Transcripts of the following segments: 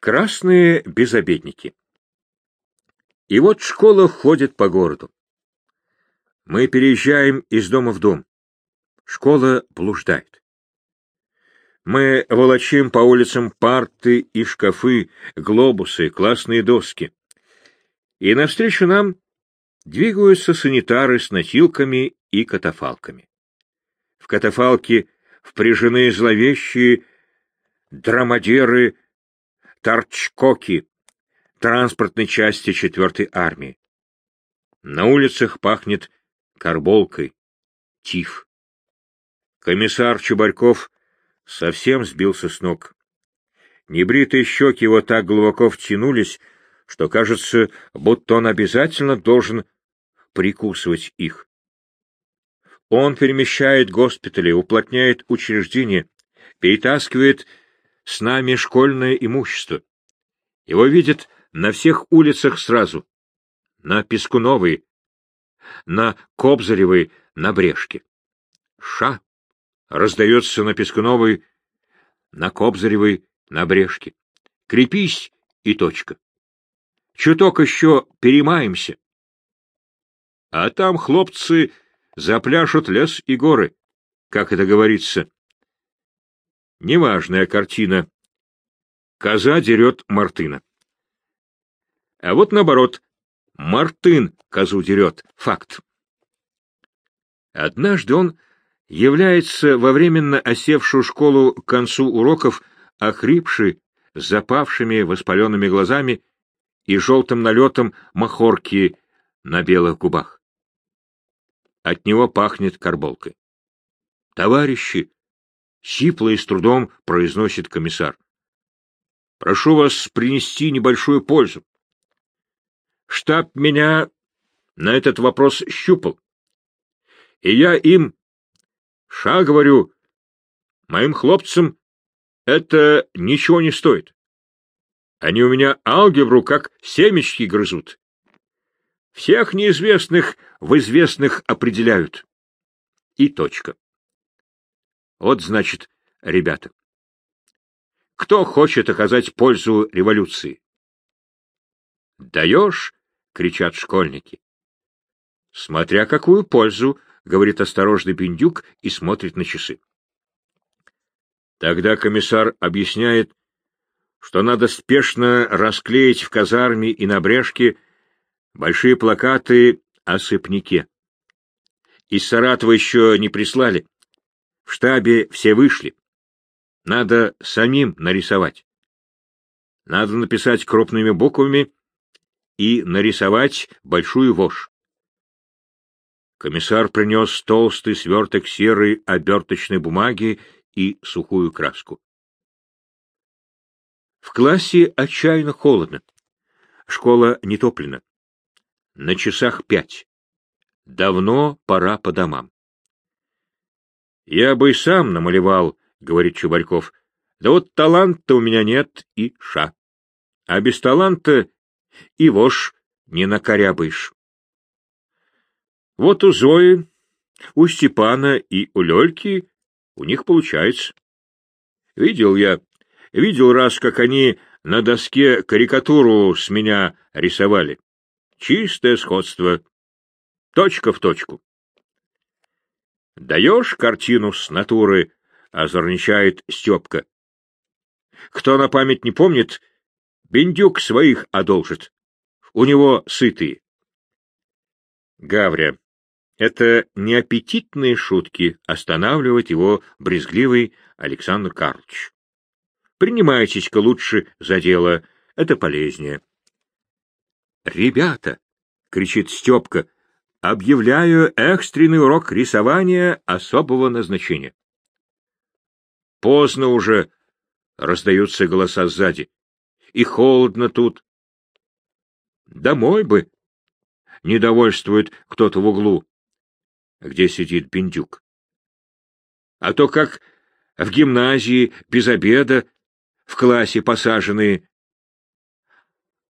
Красные безобедники. И вот школа ходит по городу. Мы переезжаем из дома в дом. Школа блуждает. Мы волочим по улицам парты и шкафы, глобусы, классные доски. И навстречу нам двигаются санитары с носилками и катафалками. В катафалке впряжены зловещие драмадеры Торчкоки, транспортной части 4-й армии. На улицах пахнет карболкой, тиф. Комиссар Чубарьков совсем сбился с ног. Небритые щеки его так глубоко втянулись, что кажется, будто он обязательно должен прикусывать их. Он перемещает госпитали, уплотняет учреждения, перетаскивает с нами школьное имущество. Его видят на всех улицах сразу. На Пескуновой, на Кобзаревой, на Брешке. Ша раздается на Пескуновой, на Кобзаревой, на Брешке. Крепись и точка. Чуток еще перемаемся. А там хлопцы запляшут лес и горы, как это говорится. Неважная картина. Коза дерет Мартына. А вот наоборот, Мартын козу дерет. Факт. Однажды он является во временно осевшую школу к концу уроков, охрипший, с запавшими воспаленными глазами и желтым налетом махорки на белых губах. От него пахнет карболкой. «Товарищи!» — сипло и с трудом произносит комиссар. «Прошу вас принести небольшую пользу. Штаб меня на этот вопрос щупал. И я им, ша говорю, моим хлопцам это ничего не стоит. Они у меня алгебру как семечки грызут. Всех неизвестных в известных определяют. И точка. Вот значит, ребята. Кто хочет оказать пользу революции? Даешь кричат школьники. Смотря какую пользу, говорит осторожный Бендюк и смотрит на часы. Тогда комиссар объясняет, что надо спешно расклеить в казарме и на брешке большие плакаты о сыпнике. Из Саратова еще не прислали. В штабе все вышли. Надо самим нарисовать. Надо написать крупными буквами и нарисовать большую вошь. Комиссар принес толстый сверток серой оберточной бумаги и сухую краску. В классе отчаянно холодно. Школа не топлена. На часах пять. Давно пора по домам. Я бы и сам намалевал, — говорит Чубарьков. Да вот таланта у меня нет и ша. А без таланта и вошь не накорябаешь. Вот у Зои, у Степана и у Лёльки у них получается. Видел я, видел раз, как они на доске карикатуру с меня рисовали. Чистое сходство. Точка в точку. Даешь картину с натуры, озорничает Степка. Кто на память не помнит, Бендюк своих одолжит. У него сытые. Гавря. Это неаппетитные шутки, останавливает его брезгливый Александр Карлович. Принимайтесь-ка лучше за дело, это полезнее. «Ребята!» — кричит Степка. «Объявляю экстренный урок рисования особого назначения». «Поздно уже!» — раздаются голоса сзади и холодно тут. Домой бы, недовольствует кто-то в углу, где сидит Бендюк. А то как в гимназии без обеда, в классе посаженные.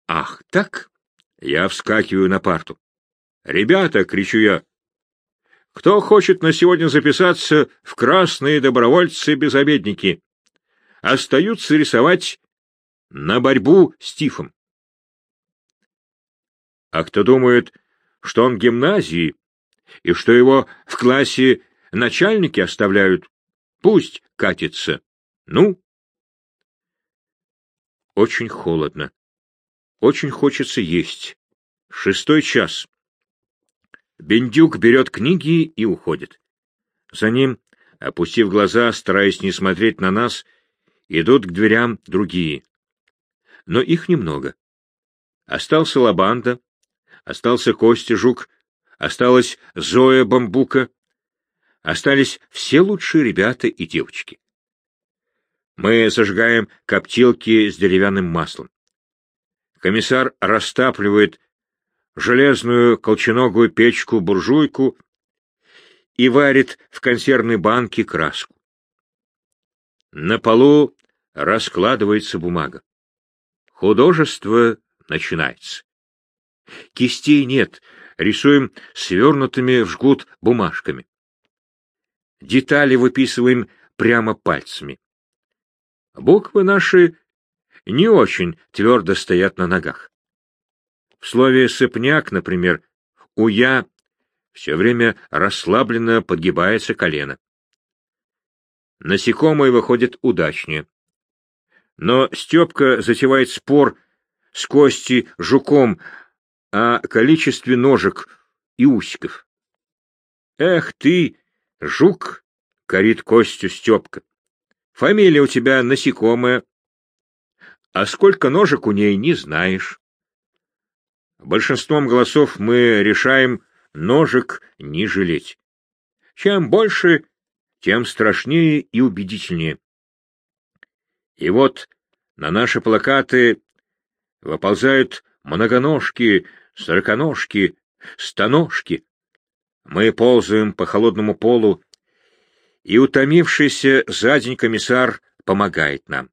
Ах, так? Я вскакиваю на парту. «Ребята!» — кричу я. «Кто хочет на сегодня записаться в красные добровольцы-безобедники? Остаются рисовать на борьбу с тифом. А кто думает, что он в гимназии и что его в классе начальники оставляют, пусть катится. Ну? Очень холодно. Очень хочется есть. Шестой час. Бендюк берет книги и уходит. За ним, опустив глаза, стараясь не смотреть на нас, идут к дверям другие. Но их немного. Остался Лабанда, остался Костя Жук, осталась Зоя Бамбука, остались все лучшие ребята и девочки. Мы зажигаем коптилки с деревянным маслом. Комиссар растапливает железную колченогую печку-буржуйку и варит в консервной банке краску. На полу раскладывается бумага. Художество начинается. Кистей нет, рисуем свернутыми в жгут бумажками. Детали выписываем прямо пальцами. Буквы наши не очень твердо стоят на ногах. Слове «сыпняк», например, у «я» все время расслабленно подгибается колено. Насекомые выходят удачнее. Но Степка затевает спор с Кости Жуком о количестве ножек и усиков. «Эх ты, жук!» — корит Костю Степка. «Фамилия у тебя насекомая, а сколько ножек у ней не знаешь». Большинством голосов мы решаем ножек не жалеть. Чем больше, тем страшнее и убедительнее. И вот на наши плакаты выползают многоножки, сороконожки, стоножки. Мы ползаем по холодному полу, и утомившийся за день комиссар помогает нам.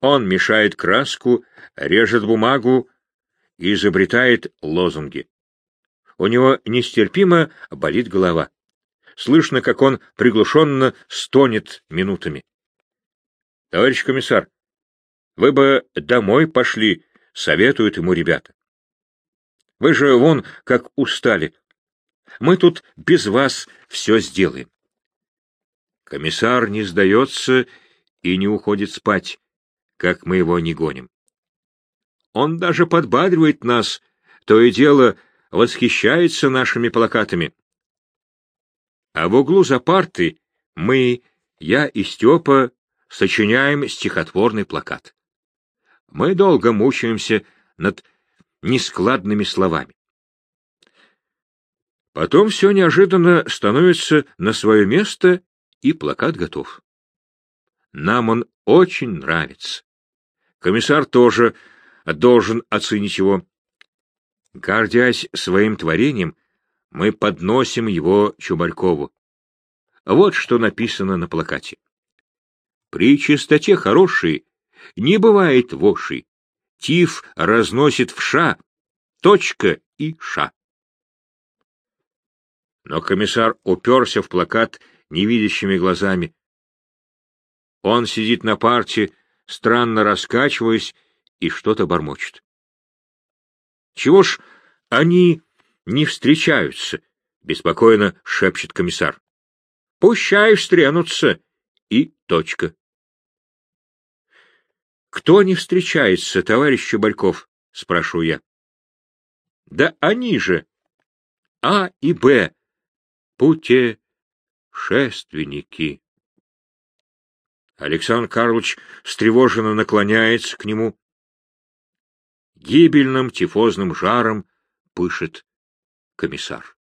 Он мешает краску, режет бумагу и изобретает лозунги. У него нестерпимо болит голова. Слышно, как он приглушенно стонет минутами. — Товарищ комиссар, вы бы домой пошли, — советуют ему ребята. — Вы же вон как устали. Мы тут без вас все сделаем. Комиссар не сдается и не уходит спать, как мы его не гоним. Он даже подбадривает нас, то и дело восхищается нашими плакатами. А в углу за парты мы, я и Степа, сочиняем стихотворный плакат. Мы долго мучаемся над нескладными словами. Потом все неожиданно становится на свое место, и плакат готов. Нам он очень нравится. Комиссар тоже должен оценить его. Гордясь своим творением, мы подносим его Чубарькову. Вот что написано на плакате. При чистоте хорошей не бывает вошей. Тиф разносит в ша, точка и ша. Но комиссар уперся в плакат невидящими глазами. Он сидит на парте, странно раскачиваясь, и что-то бормочет. Чего ж они не встречаются? беспокойно шепчет комиссар. Пущай встрянутся и точка. Кто не встречается, товарищ Чубальков? спрашиваю я. Да они же. А и Б. Путешественники. Александр Карлович встревоженно наклоняется к нему, гибельным тифозным жаром пышет комиссар.